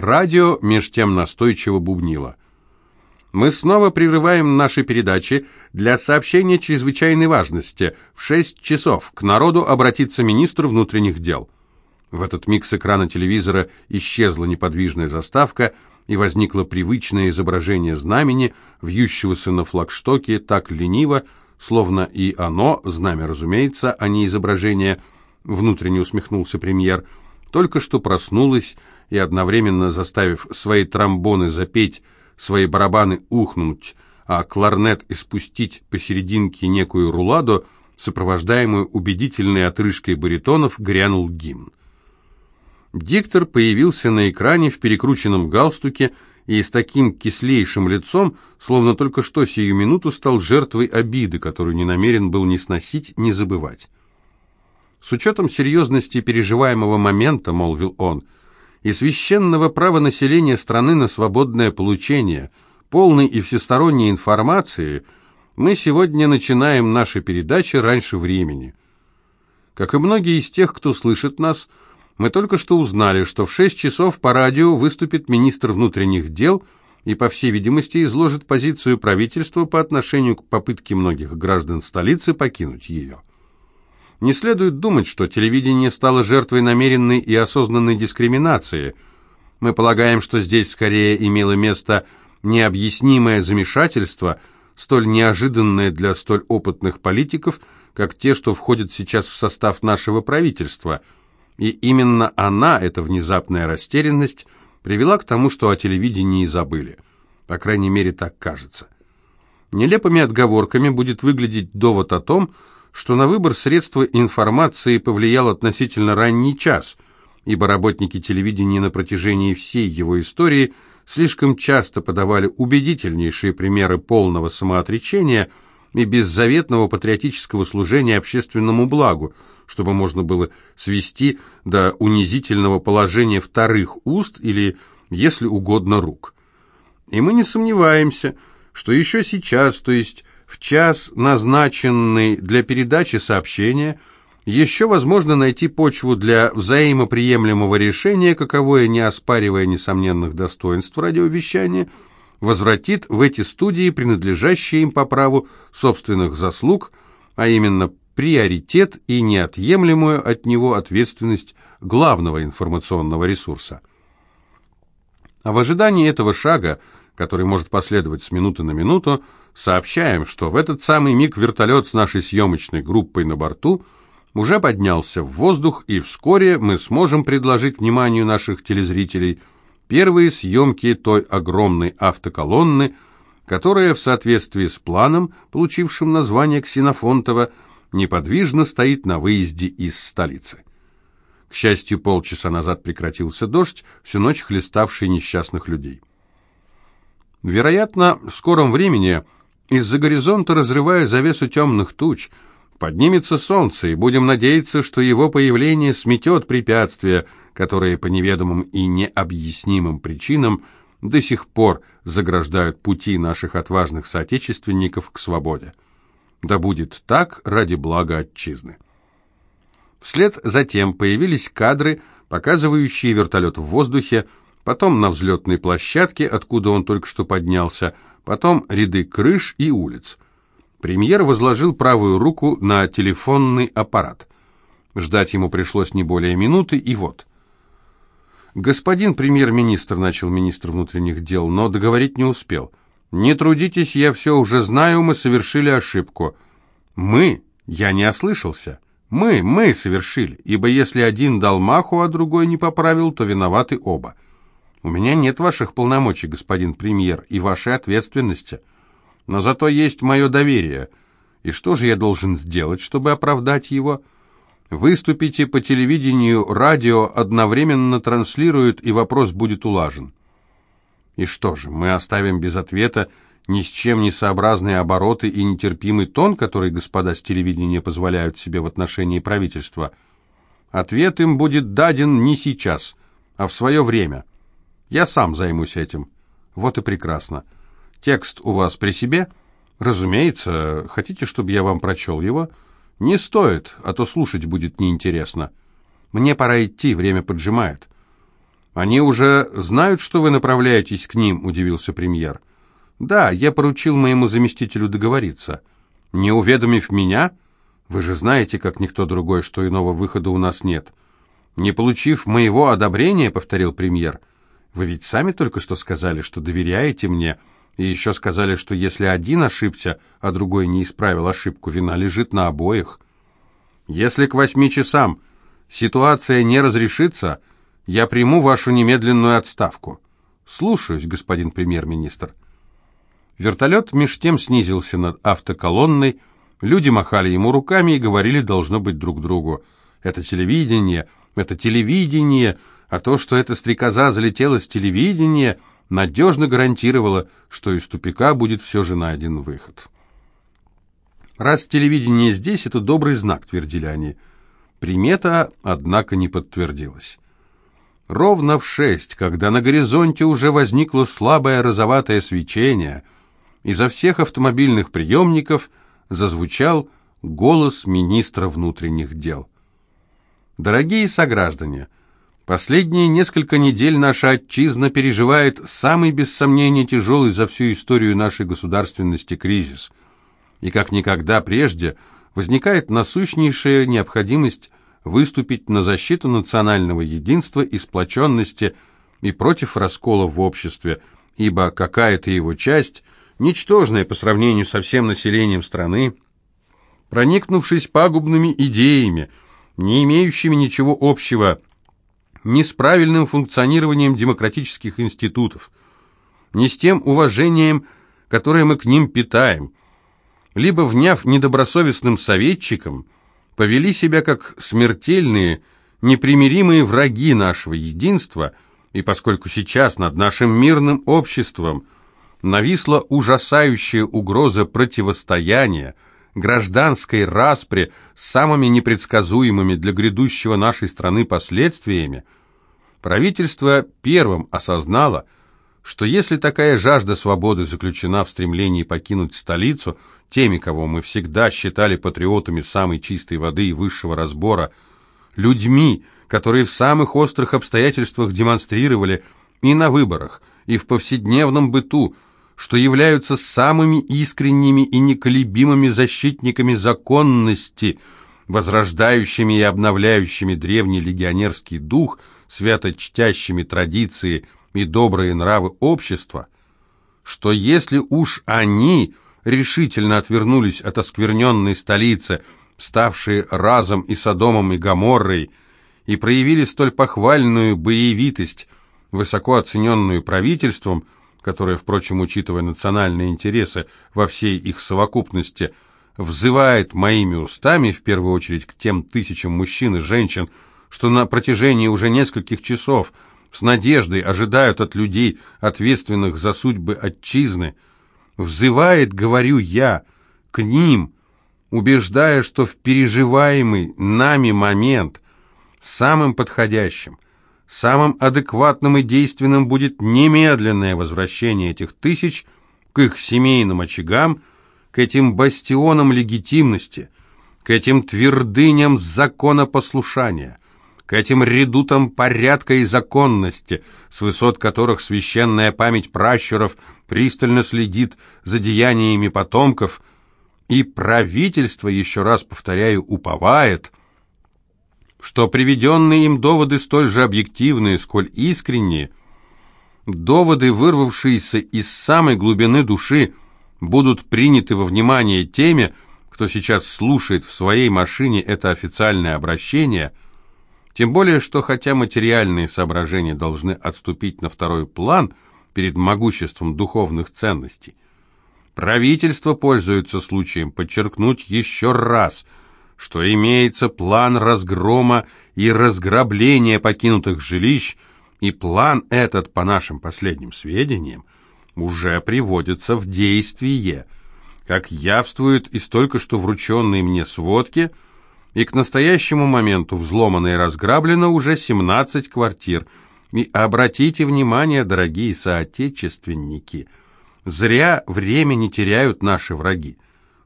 Радио меж тем настойчиво бубнило. Мы снова прерываем наши передачи для сообщения чрезвычайной важности. В 6 часов к народу обратится министр внутренних дел. В этот миг с экрана телевизора исчезла неподвижная заставка, и возникло привычное изображение знамени, вьющегося на флагштоке так лениво, словно и оно, знамя, разумеется, а не изображение, внутренне усмехнулся премьер, только что проснулось и одновременно заставив свои тромбоны запеть свои барабаны ухнуть, а кларнет испустить посерединке некую руладу, сопровождаемую убедительной отрыжкой баритонов, грянул гимн. Диктор появился на экране в перекрученном галстуке и с таким кислейшим лицом, словно только что сию минуту стал жертвой обиды, которую не намерен был ни сносить, ни забывать. «С учетом серьезности переживаемого момента», — молвил он, — и священного права населения страны на свободное получение полной и всесторонней информации, мы сегодня начинаем наши передачи раньше времени. Как и многие из тех, кто слышит нас, мы только что узнали, что в 6 часов по радио выступит министр внутренних дел и, по всей видимости, изложит позицию правительства по отношению к попытке многих граждан столицы покинуть ее. Не следует думать, что телевидение стало жертвой намеренной и осознанной дискриминации. Мы полагаем, что здесь скорее имело место необъяснимое замешательство, столь неожиданное для столь опытных политиков, как те, что входят сейчас в состав нашего правительства. И именно она, эта внезапная растерянность, привела к тому, что о телевидении забыли. По крайней мере, так кажется. Нелепыми отговорками будет выглядеть довод о том, что на выбор средства информации повлиял относительно ранний час, ибо работники телевидения на протяжении всей его истории слишком часто подавали убедительнейшие примеры полного самоотречения и беззаветного патриотического служения общественному благу, чтобы можно было свести до унизительного положения вторых уст или, если угодно, рук. И мы не сомневаемся, что еще сейчас, то есть в час, назначенный для передачи сообщения, еще возможно найти почву для взаимоприемлемого решения, каковое, не оспаривая несомненных достоинств радиовещания, возвратит в эти студии принадлежащие им по праву собственных заслуг, а именно приоритет и неотъемлемую от него ответственность главного информационного ресурса. А в ожидании этого шага, который может последовать с минуты на минуту, сообщаем, что в этот самый миг вертолет с нашей съемочной группой на борту уже поднялся в воздух, и вскоре мы сможем предложить вниманию наших телезрителей первые съемки той огромной автоколонны, которая в соответствии с планом, получившим название Ксенофонтова, неподвижно стоит на выезде из столицы. К счастью, полчаса назад прекратился дождь, всю ночь хлеставший несчастных людей. Вероятно, в скором времени из-за горизонта, разрывая завесу темных туч, поднимется солнце, и будем надеяться, что его появление сметет препятствия, которые по неведомым и необъяснимым причинам до сих пор заграждают пути наших отважных соотечественников к свободе. Да будет так ради блага отчизны. Вслед за тем появились кадры, показывающие вертолет в воздухе, потом на взлетной площадке, откуда он только что поднялся – потом ряды крыш и улиц. Премьер возложил правую руку на телефонный аппарат. Ждать ему пришлось не более минуты, и вот. «Господин премьер-министр», — начал министр внутренних дел, но договорить не успел. «Не трудитесь, я все уже знаю, мы совершили ошибку». «Мы? Я не ослышался. Мы, мы совершили, ибо если один дал маху, а другой не поправил, то виноваты оба». У меня нет ваших полномочий, господин премьер, и вашей ответственности. Но зато есть мое доверие. И что же я должен сделать, чтобы оправдать его? Выступите по телевидению, радио одновременно транслируют, и вопрос будет улажен. И что же, мы оставим без ответа ни с чем не сообразные обороты и нетерпимый тон, который господа с телевидения позволяют себе в отношении правительства? Ответ им будет даден не сейчас, а в свое время. Я сам займусь этим. Вот и прекрасно. Текст у вас при себе? Разумеется. Хотите, чтобы я вам прочел его? Не стоит, а то слушать будет неинтересно. Мне пора идти, время поджимает. «Они уже знают, что вы направляетесь к ним?» – удивился премьер. «Да, я поручил моему заместителю договориться. Не уведомив меня? Вы же знаете, как никто другой, что иного выхода у нас нет. Не получив моего одобрения, — повторил премьер, — вы ведь сами только что сказали, что доверяете мне, и еще сказали, что если один ошибся, а другой не исправил ошибку, вина лежит на обоих. Если к восьми часам ситуация не разрешится, я приму вашу немедленную отставку. Слушаюсь, господин премьер-министр. Вертолет меж тем снизился над автоколонной, люди махали ему руками и говорили, должно быть, друг другу. Это телевидение, это телевидение, а то, что эта стрекоза залетела с телевидения, надежно гарантировало, что из тупика будет все же найден выход. Раз телевидение здесь, это добрый знак, твердили они. Примета, однако, не подтвердилась. Ровно в шесть, когда на горизонте уже возникло слабое розоватое свечение, изо всех автомобильных приемников зазвучал голос министра внутренних дел. Дорогие сограждане, последние несколько недель наша отчизна переживает самый без сомнения тяжелый за всю историю нашей государственности кризис. И как никогда прежде возникает насущнейшая необходимость выступить на защиту национального единства и сплоченности и против раскола в обществе, ибо какая-то его часть, ничтожная по сравнению со всем населением страны, проникнувшись пагубными идеями, не имеющими ничего общего ни с правильным функционированием демократических институтов, ни с тем уважением, которое мы к ним питаем, либо вняв недобросовестным советчикам – повели себя как смертельные, непримиримые враги нашего единства, и поскольку сейчас над нашим мирным обществом нависла ужасающая угроза противостояния, гражданской распри с самыми непредсказуемыми для грядущего нашей страны последствиями, правительство первым осознало, что если такая жажда свободы заключена в стремлении покинуть столицу, теми, кого мы всегда считали патриотами самой чистой воды и высшего разбора, людьми, которые в самых острых обстоятельствах демонстрировали и на выборах, и в повседневном быту, что являются самыми искренними и неколебимыми защитниками законности, возрождающими и обновляющими древний легионерский дух, свято чтящими традиции и добрые нравы общества, что если уж они – решительно отвернулись от оскверненной столицы, ставшей разом и Содомом и Гоморрой, и проявили столь похвальную боевитость, высоко оцененную правительством, которое, впрочем, учитывая национальные интересы во всей их совокупности, взывает моими устами, в первую очередь, к тем тысячам мужчин и женщин, что на протяжении уже нескольких часов с надеждой ожидают от людей, ответственных за судьбы отчизны, взывает, говорю я, к ним, убеждая, что в переживаемый нами момент самым подходящим, самым адекватным и действенным будет немедленное возвращение этих тысяч к их семейным очагам, к этим бастионам легитимности, к этим твердыням законопослушания, к этим редутам порядка и законности, с высот которых священная память пращуров пристально следит за деяниями потомков, и правительство, еще раз повторяю, уповает, что приведенные им доводы столь же объективные, сколь искренние, доводы, вырвавшиеся из самой глубины души, будут приняты во внимание теми, кто сейчас слушает в своей машине это официальное обращение – тем более, что хотя материальные соображения должны отступить на второй план перед могуществом духовных ценностей, правительство пользуется случаем подчеркнуть еще раз, что имеется план разгрома и разграбления покинутых жилищ, и план этот, по нашим последним сведениям, уже приводится в действие, как явствует из только что врученной мне сводки – и к настоящему моменту взломано и разграблено уже 17 квартир. И обратите внимание, дорогие соотечественники, зря время не теряют наши враги.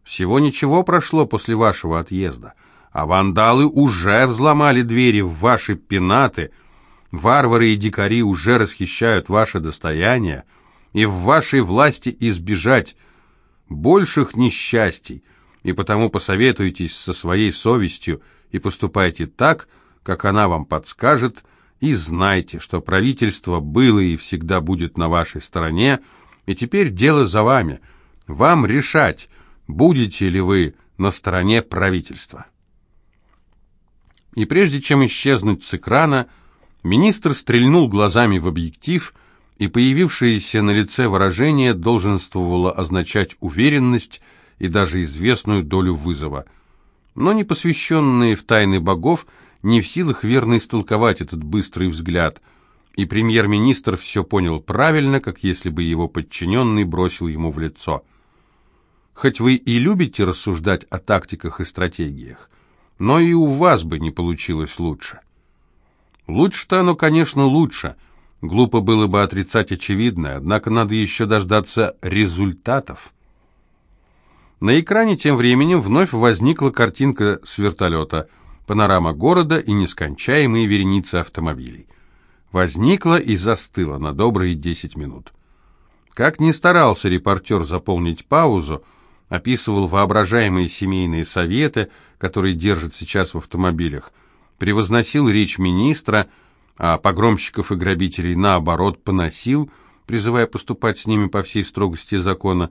Всего ничего прошло после вашего отъезда, а вандалы уже взломали двери в ваши пенаты, Варвары и дикари уже расхищают ваше достояние, и в вашей власти избежать больших несчастий, и потому посоветуйтесь со своей совестью и поступайте так, как она вам подскажет, и знайте, что правительство было и всегда будет на вашей стороне, и теперь дело за вами. Вам решать, будете ли вы на стороне правительства. И прежде чем исчезнуть с экрана, министр стрельнул глазами в объектив, и появившееся на лице выражение долженствовало означать уверенность и даже известную долю вызова. Но непосвященные в тайны богов не в силах верно истолковать этот быстрый взгляд, и премьер-министр все понял правильно, как если бы его подчиненный бросил ему в лицо. Хоть вы и любите рассуждать о тактиках и стратегиях, но и у вас бы не получилось лучше. Лучше-то оно, конечно, лучше. Глупо было бы отрицать очевидное, однако надо еще дождаться результатов. На экране тем временем вновь возникла картинка с вертолета, панорама города и нескончаемые вереницы автомобилей. Возникла и застыла на добрые десять минут. Как ни старался репортер заполнить паузу, описывал воображаемые семейные советы, которые держат сейчас в автомобилях, превозносил речь министра, а погромщиков и грабителей, наоборот, поносил, призывая поступать с ними по всей строгости закона.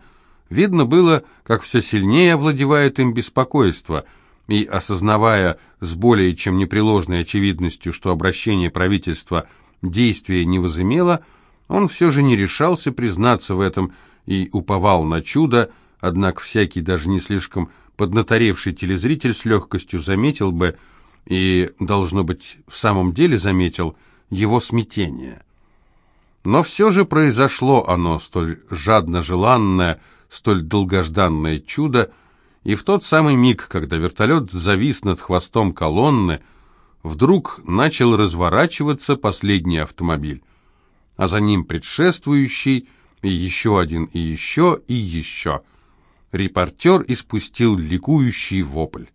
Видно было, как все сильнее овладевает им беспокойство, и, осознавая с более чем непреложной очевидностью, что обращение правительства действия не возымело, он все же не решался признаться в этом и уповал на чудо, Однако всякий, даже не слишком поднаторевший телезритель с легкостью заметил бы, и, должно быть, в самом деле заметил, его смятение. Но все же произошло оно, столь жадно желанное, столь долгожданное чудо, и в тот самый миг, когда вертолет завис над хвостом колонны, вдруг начал разворачиваться последний автомобиль, а за ним предшествующий, и еще один, и еще, и еще — Репортер испустил ликующий вопль.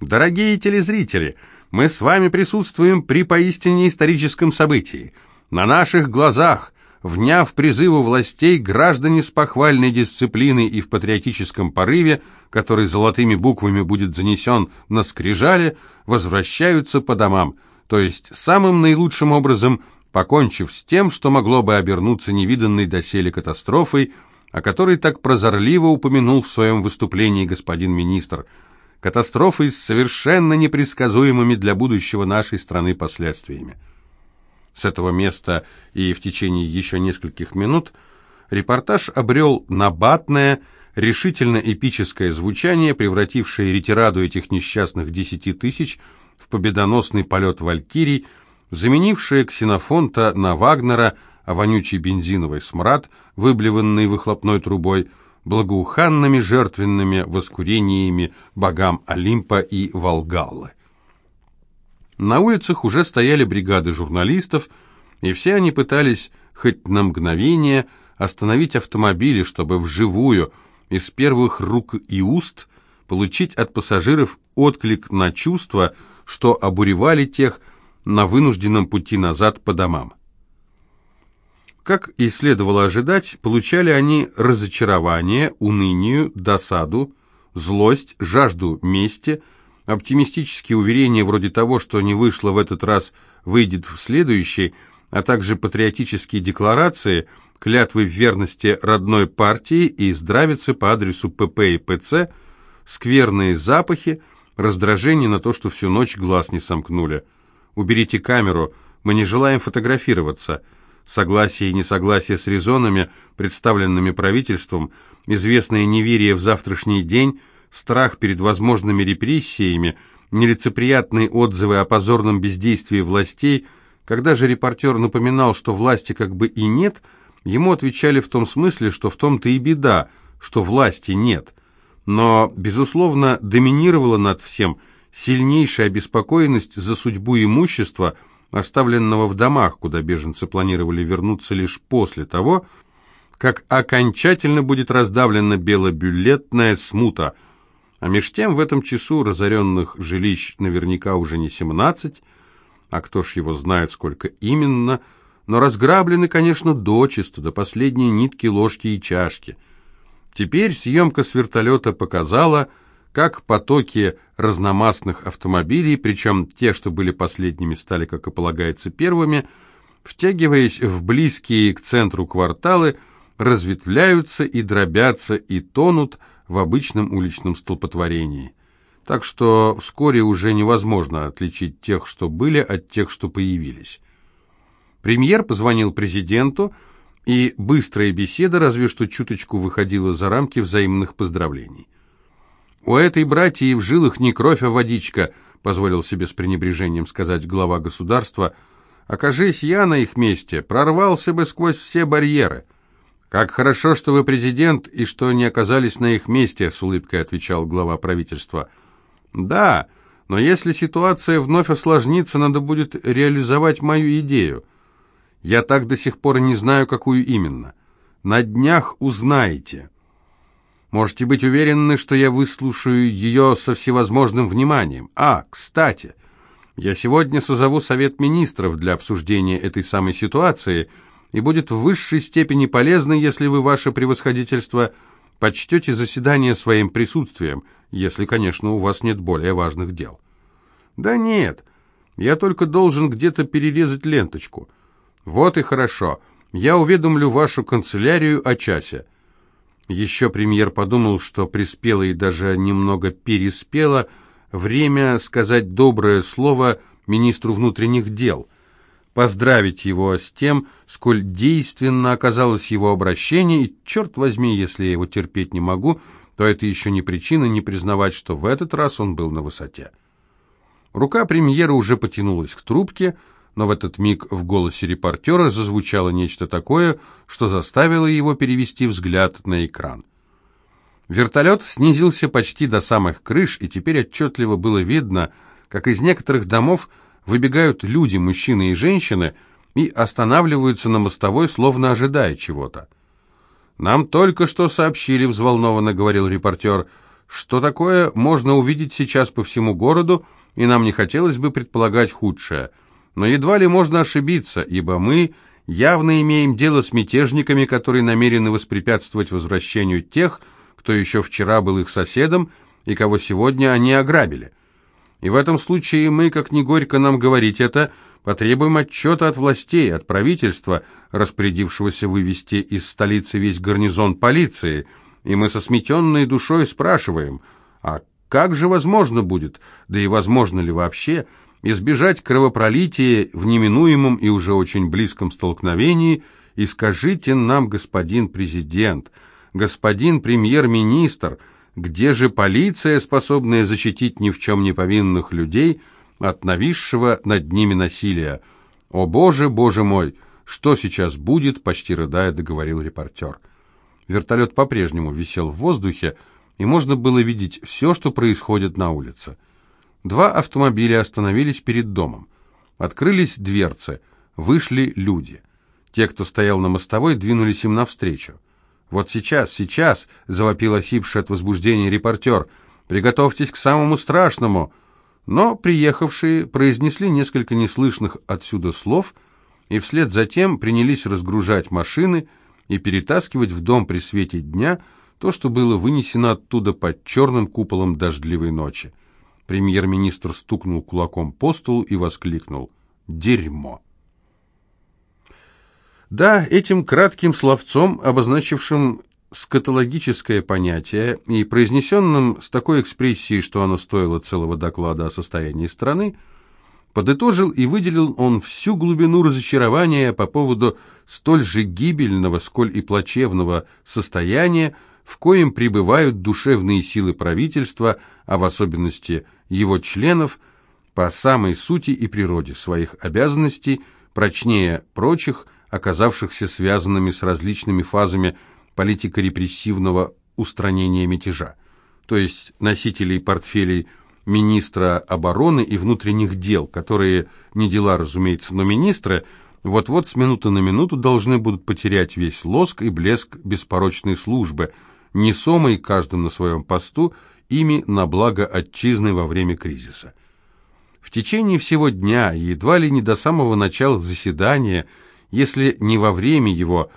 «Дорогие телезрители, мы с вами присутствуем при поистине историческом событии. На наших глазах, вняв призыву властей, граждане с похвальной дисциплиной и в патриотическом порыве, который золотыми буквами будет занесен на скрижале, возвращаются по домам, то есть самым наилучшим образом покончив с тем, что могло бы обернуться невиданной доселе катастрофой – о которой так прозорливо упомянул в своем выступлении господин министр, катастрофой с совершенно непредсказуемыми для будущего нашей страны последствиями. С этого места и в течение еще нескольких минут репортаж обрел набатное, решительно эпическое звучание, превратившее ретираду этих несчастных десяти тысяч в победоносный полет валькирий, заменившее ксенофонта на Вагнера – а вонючий бензиновый смрад, выблеванный выхлопной трубой, благоуханными жертвенными воскурениями богам Олимпа и Волгаллы. На улицах уже стояли бригады журналистов, и все они пытались хоть на мгновение остановить автомобили, чтобы вживую, из первых рук и уст, получить от пассажиров отклик на чувства, что обуревали тех на вынужденном пути назад по домам. Как и следовало ожидать, получали они разочарование, уныние, досаду, злость, жажду мести, оптимистические уверения вроде того, что не вышло в этот раз, выйдет в следующий, а также патриотические декларации, клятвы верности родной партии и здравицы по адресу ПП и ПЦ, скверные запахи, раздражение на то, что всю ночь глаз не сомкнули. «Уберите камеру, мы не желаем фотографироваться», согласие и несогласие с резонами, представленными правительством, известное неверие в завтрашний день, страх перед возможными репрессиями, нелицеприятные отзывы о позорном бездействии властей, когда же репортер напоминал, что власти как бы и нет, ему отвечали в том смысле, что в том-то и беда, что власти нет. Но, безусловно, доминировала над всем сильнейшая обеспокоенность за судьбу имущества – оставленного в домах, куда беженцы планировали вернуться лишь после того, как окончательно будет раздавлена белобюлетная смута, а меж тем в этом часу разоренных жилищ наверняка уже не 17, а кто ж его знает, сколько именно, но разграблены, конечно, дочисто, до последней нитки, ложки и чашки. Теперь съемка с вертолета показала, как потоки разномастных автомобилей, причем те, что были последними, стали, как и полагается, первыми, втягиваясь в близкие к центру кварталы, разветвляются и дробятся и тонут в обычном уличном столпотворении. Так что вскоре уже невозможно отличить тех, что были, от тех, что появились. Премьер позвонил президенту, и быстрая беседа разве что чуточку выходила за рамки взаимных поздравлений. «У этой братьи в жилах не кровь, а водичка», — позволил себе с пренебрежением сказать глава государства. «Окажись я на их месте, прорвался бы сквозь все барьеры». «Как хорошо, что вы президент и что не оказались на их месте», — с улыбкой отвечал глава правительства. «Да, но если ситуация вновь осложнится, надо будет реализовать мою идею. Я так до сих пор не знаю, какую именно. На днях узнаете. Можете быть уверены, что я выслушаю ее со всевозможным вниманием. А, кстати, я сегодня созову Совет Министров для обсуждения этой самой ситуации — и будет в высшей степени полезно, если вы, ваше превосходительство, почтете заседание своим присутствием, если, конечно, у вас нет более важных дел. Да нет, я только должен где-то перерезать ленточку. Вот и хорошо, я уведомлю вашу канцелярию о часе. Еще премьер подумал, что приспело и даже немного переспело время сказать доброе слово министру внутренних дел – поздравить его с тем, сколь действенно оказалось его обращение, и, черт возьми, если я его терпеть не могу, то это еще не причина не признавать, что в этот раз он был на высоте. Рука премьера уже потянулась к трубке, но в этот миг в голосе репортера зазвучало нечто такое, что заставило его перевести взгляд на экран. Вертолет снизился почти до самых крыш, и теперь отчетливо было видно, как из некоторых домов выбегают люди, мужчины и женщины, и останавливаются на мостовой, словно ожидая чего-то. «Нам только что сообщили», — взволнованно говорил репортер, «что такое можно увидеть сейчас по всему городу, и нам не хотелось бы предполагать худшее. Но едва ли можно ошибиться, ибо мы явно имеем дело с мятежниками, которые намерены воспрепятствовать возвращению тех, кто еще вчера был их соседом и кого сегодня они ограбили». И в этом случае мы, как ни горько нам говорить это, потребуем отчета от властей, от правительства, распорядившегося вывести из столицы весь гарнизон полиции, и мы со сметенной душой спрашиваем, а как же возможно будет, да и возможно ли вообще, избежать кровопролития в неминуемом и уже очень близком столкновении, и скажите нам, господин президент, господин премьер-министр, где же полиция, способная защитить ни в чем не повинных людей от нависшего над ними насилия? «О, Боже, Боже мой! Что сейчас будет?» — почти рыдая договорил репортер. Вертолет по-прежнему висел в воздухе, и можно было видеть все, что происходит на улице. Два автомобиля остановились перед домом. Открылись дверцы, вышли люди. Те, кто стоял на мостовой, двинулись им навстречу. «Вот сейчас, сейчас!» — завопил осипший от возбуждения репортер. «Приготовьтесь к самому страшному!» Но приехавшие произнесли несколько неслышных отсюда слов и вслед за тем принялись разгружать машины и перетаскивать в дом при свете дня то, что было вынесено оттуда под черным куполом дождливой ночи. Премьер-министр стукнул кулаком по столу и воскликнул «Дерьмо!» Да, этим кратким словцом, обозначившим скатологическое понятие и произнесенным с такой экспрессией, что оно стоило целого доклада о состоянии страны, подытожил и выделил он всю глубину разочарования по поводу столь же гибельного, сколь и плачевного состояния, в коем пребывают душевные силы правительства, а в особенности его членов, по самой сути и природе своих обязанностей, прочнее прочих – оказавшихся связанными с различными фазами политико-репрессивного устранения мятежа, то есть носителей портфелей министра обороны и внутренних дел, которые, не дела, разумеется, но министры, вот-вот с минуты на минуту должны будут потерять весь лоск и блеск беспорочной службы, несомой каждым на своем посту ими на благо отчизны во время кризиса. В течение всего дня, едва ли не до самого начала заседания, если не во время его,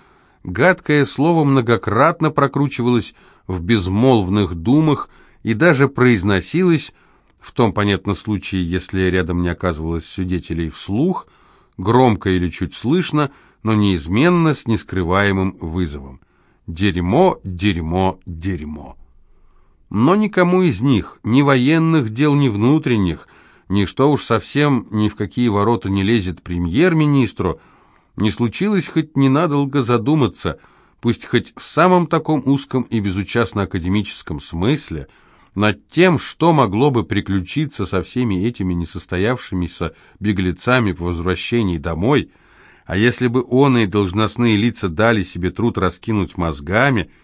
гадкое слово многократно прокручивалось в безмолвных думах и даже произносилось, в том, понятно, случае, если рядом не оказывалось свидетелей вслух, громко или чуть слышно, но неизменно с нескрываемым вызовом. Дерьмо, дерьмо, дерьмо. Но никому из них, ни военных дел, ни внутренних, ни что уж совсем ни в какие ворота не лезет премьер-министру, не случилось хоть ненадолго задуматься, пусть хоть в самом таком узком и безучастно-академическом смысле, над тем, что могло бы приключиться со всеми этими несостоявшимися беглецами по возвращении домой, а если бы он и должностные лица дали себе труд раскинуть мозгами –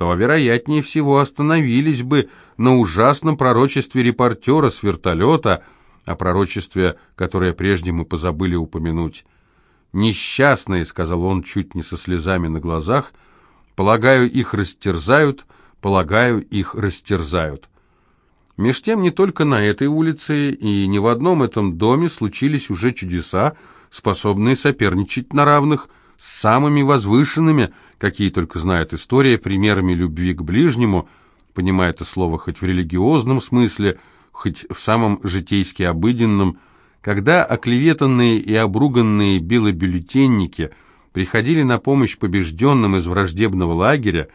то, вероятнее всего, остановились бы на ужасном пророчестве репортера с вертолета, о пророчестве, которое прежде мы позабыли упомянуть. «Несчастные», — сказал он чуть не со слезами на глазах, — «полагаю, их растерзают, полагаю, их растерзают». Меж тем не только на этой улице и не в одном этом доме случились уже чудеса, способные соперничать на равных с самыми возвышенными, какие только знает история, примерами любви к ближнему, понимая это слово хоть в религиозном смысле, хоть в самом житейски обыденном, когда оклеветанные и обруганные белобюллетенники приходили на помощь побежденным из враждебного лагеря,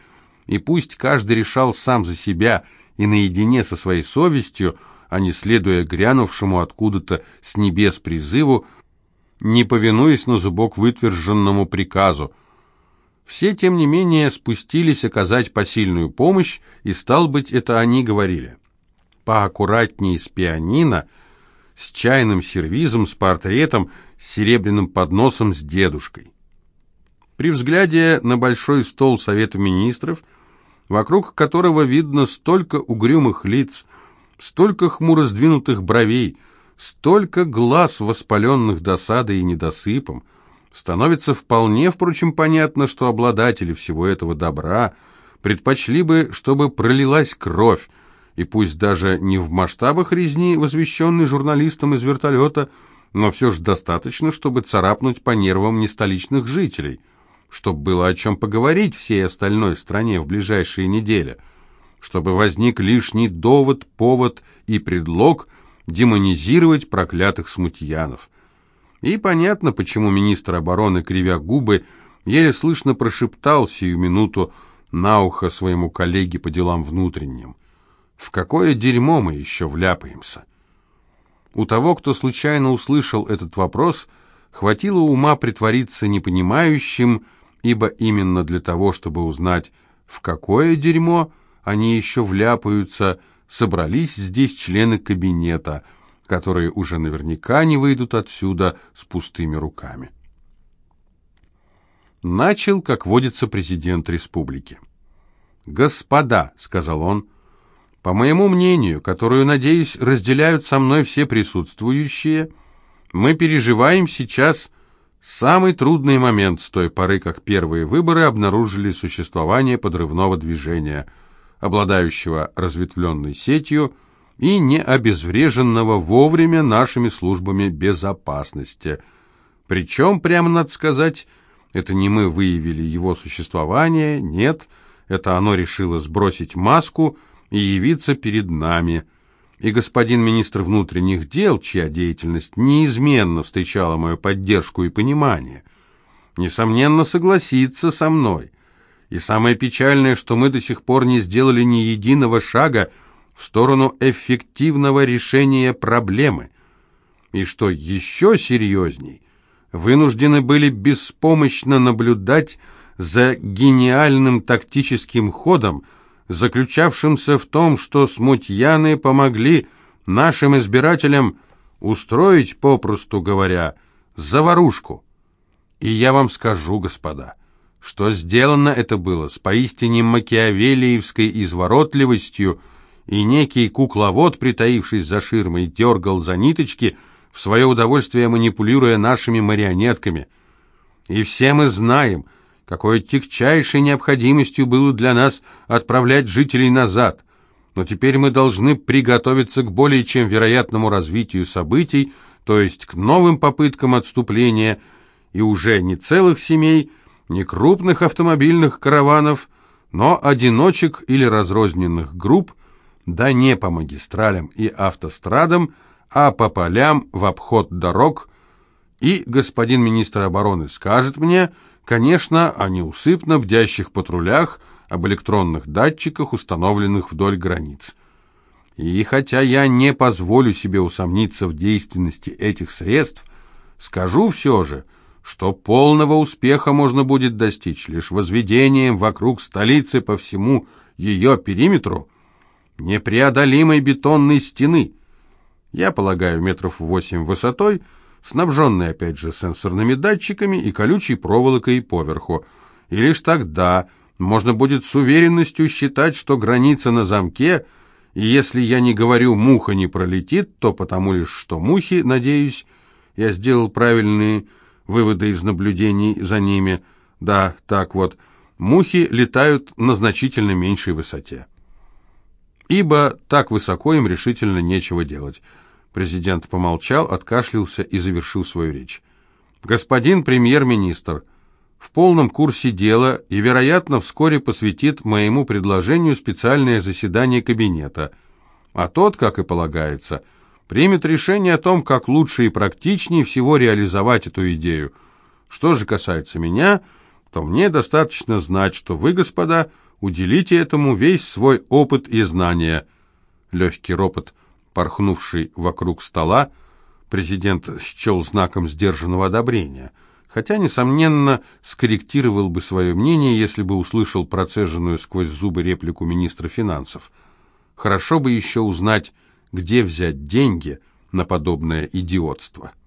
и пусть каждый решал сам за себя и наедине со своей совестью, а не следуя грянувшему откуда-то с небес призыву, не повинуясь на зубок вытверженному приказу – все, тем не менее, спустились оказать посильную помощь, и, стал быть, это они говорили. Поаккуратнее с пианино, с чайным сервизом, с портретом, с серебряным подносом с дедушкой. При взгляде на большой стол Совета Министров, вокруг которого видно столько угрюмых лиц, столько хмуро сдвинутых бровей, столько глаз, воспаленных досадой и недосыпом, становится вполне, впрочем, понятно, что обладатели всего этого добра предпочли бы, чтобы пролилась кровь, и пусть даже не в масштабах резни, возвещенной журналистом из вертолета, но все же достаточно, чтобы царапнуть по нервам нестоличных жителей, чтобы было о чем поговорить всей остальной стране в ближайшие недели, чтобы возник лишний довод, повод и предлог демонизировать проклятых смутьянов. И понятно, почему министр обороны, кривя губы, еле слышно прошептал сию минуту на ухо своему коллеге по делам внутренним. В какое дерьмо мы еще вляпаемся? У того, кто случайно услышал этот вопрос, хватило ума притвориться непонимающим, ибо именно для того, чтобы узнать, в какое дерьмо они еще вляпаются, собрались здесь члены кабинета – которые уже наверняка не выйдут отсюда с пустыми руками. Начал, как водится, президент республики. «Господа», — сказал он, — «по моему мнению, которую, надеюсь, разделяют со мной все присутствующие, мы переживаем сейчас самый трудный момент с той поры, как первые выборы обнаружили существование подрывного движения, обладающего разветвленной сетью, и не обезвреженного вовремя нашими службами безопасности. Причем, прямо надо сказать, это не мы выявили его существование, нет, это оно решило сбросить маску и явиться перед нами. И господин министр внутренних дел, чья деятельность неизменно встречала мою поддержку и понимание, несомненно согласится со мной. И самое печальное, что мы до сих пор не сделали ни единого шага, в сторону эффективного решения проблемы. И что еще серьезней, вынуждены были беспомощно наблюдать за гениальным тактическим ходом, заключавшимся в том, что смутьяны помогли нашим избирателям устроить, попросту говоря, заварушку. И я вам скажу, господа, что сделано это было с поистине макиавелиевской изворотливостью, и некий кукловод, притаившись за ширмой, дергал за ниточки, в свое удовольствие манипулируя нашими марионетками. И все мы знаем, какой тягчайшей необходимостью было для нас отправлять жителей назад. Но теперь мы должны приготовиться к более чем вероятному развитию событий, то есть к новым попыткам отступления, и уже не целых семей, не крупных автомобильных караванов, но одиночек или разрозненных групп, да не по магистралям и автострадам, а по полям в обход дорог. И господин министр обороны скажет мне, конечно, о неусыпно бдящих патрулях, об электронных датчиках, установленных вдоль границ. И хотя я не позволю себе усомниться в действенности этих средств, скажу все же, что полного успеха можно будет достичь лишь возведением вокруг столицы по всему ее периметру непреодолимой бетонной стены. Я полагаю, метров восемь высотой, снабженной опять же сенсорными датчиками и колючей проволокой поверху. И лишь тогда можно будет с уверенностью считать, что граница на замке, и если я не говорю «муха не пролетит», то потому лишь, что мухи, надеюсь, я сделал правильные выводы из наблюдений за ними. Да, так вот, мухи летают на значительно меньшей высоте. Ибо так высоко им решительно нечего делать. Президент помолчал, откашлялся и завершил свою речь. «Господин премьер-министр», в полном курсе дела и, вероятно, вскоре посвятит моему предложению специальное заседание кабинета. А тот, как и полагается, примет решение о том, как лучше и практичнее всего реализовать эту идею. Что же касается меня, то мне достаточно знать, что вы, господа, уделите этому весь свой опыт и знания. Легкий ропот, порхнувший вокруг стола, президент счел знаком сдержанного одобрения – хотя, несомненно, скорректировал бы свое мнение, если бы услышал процеженную сквозь зубы реплику министра финансов. Хорошо бы еще узнать, где взять деньги на подобное идиотство.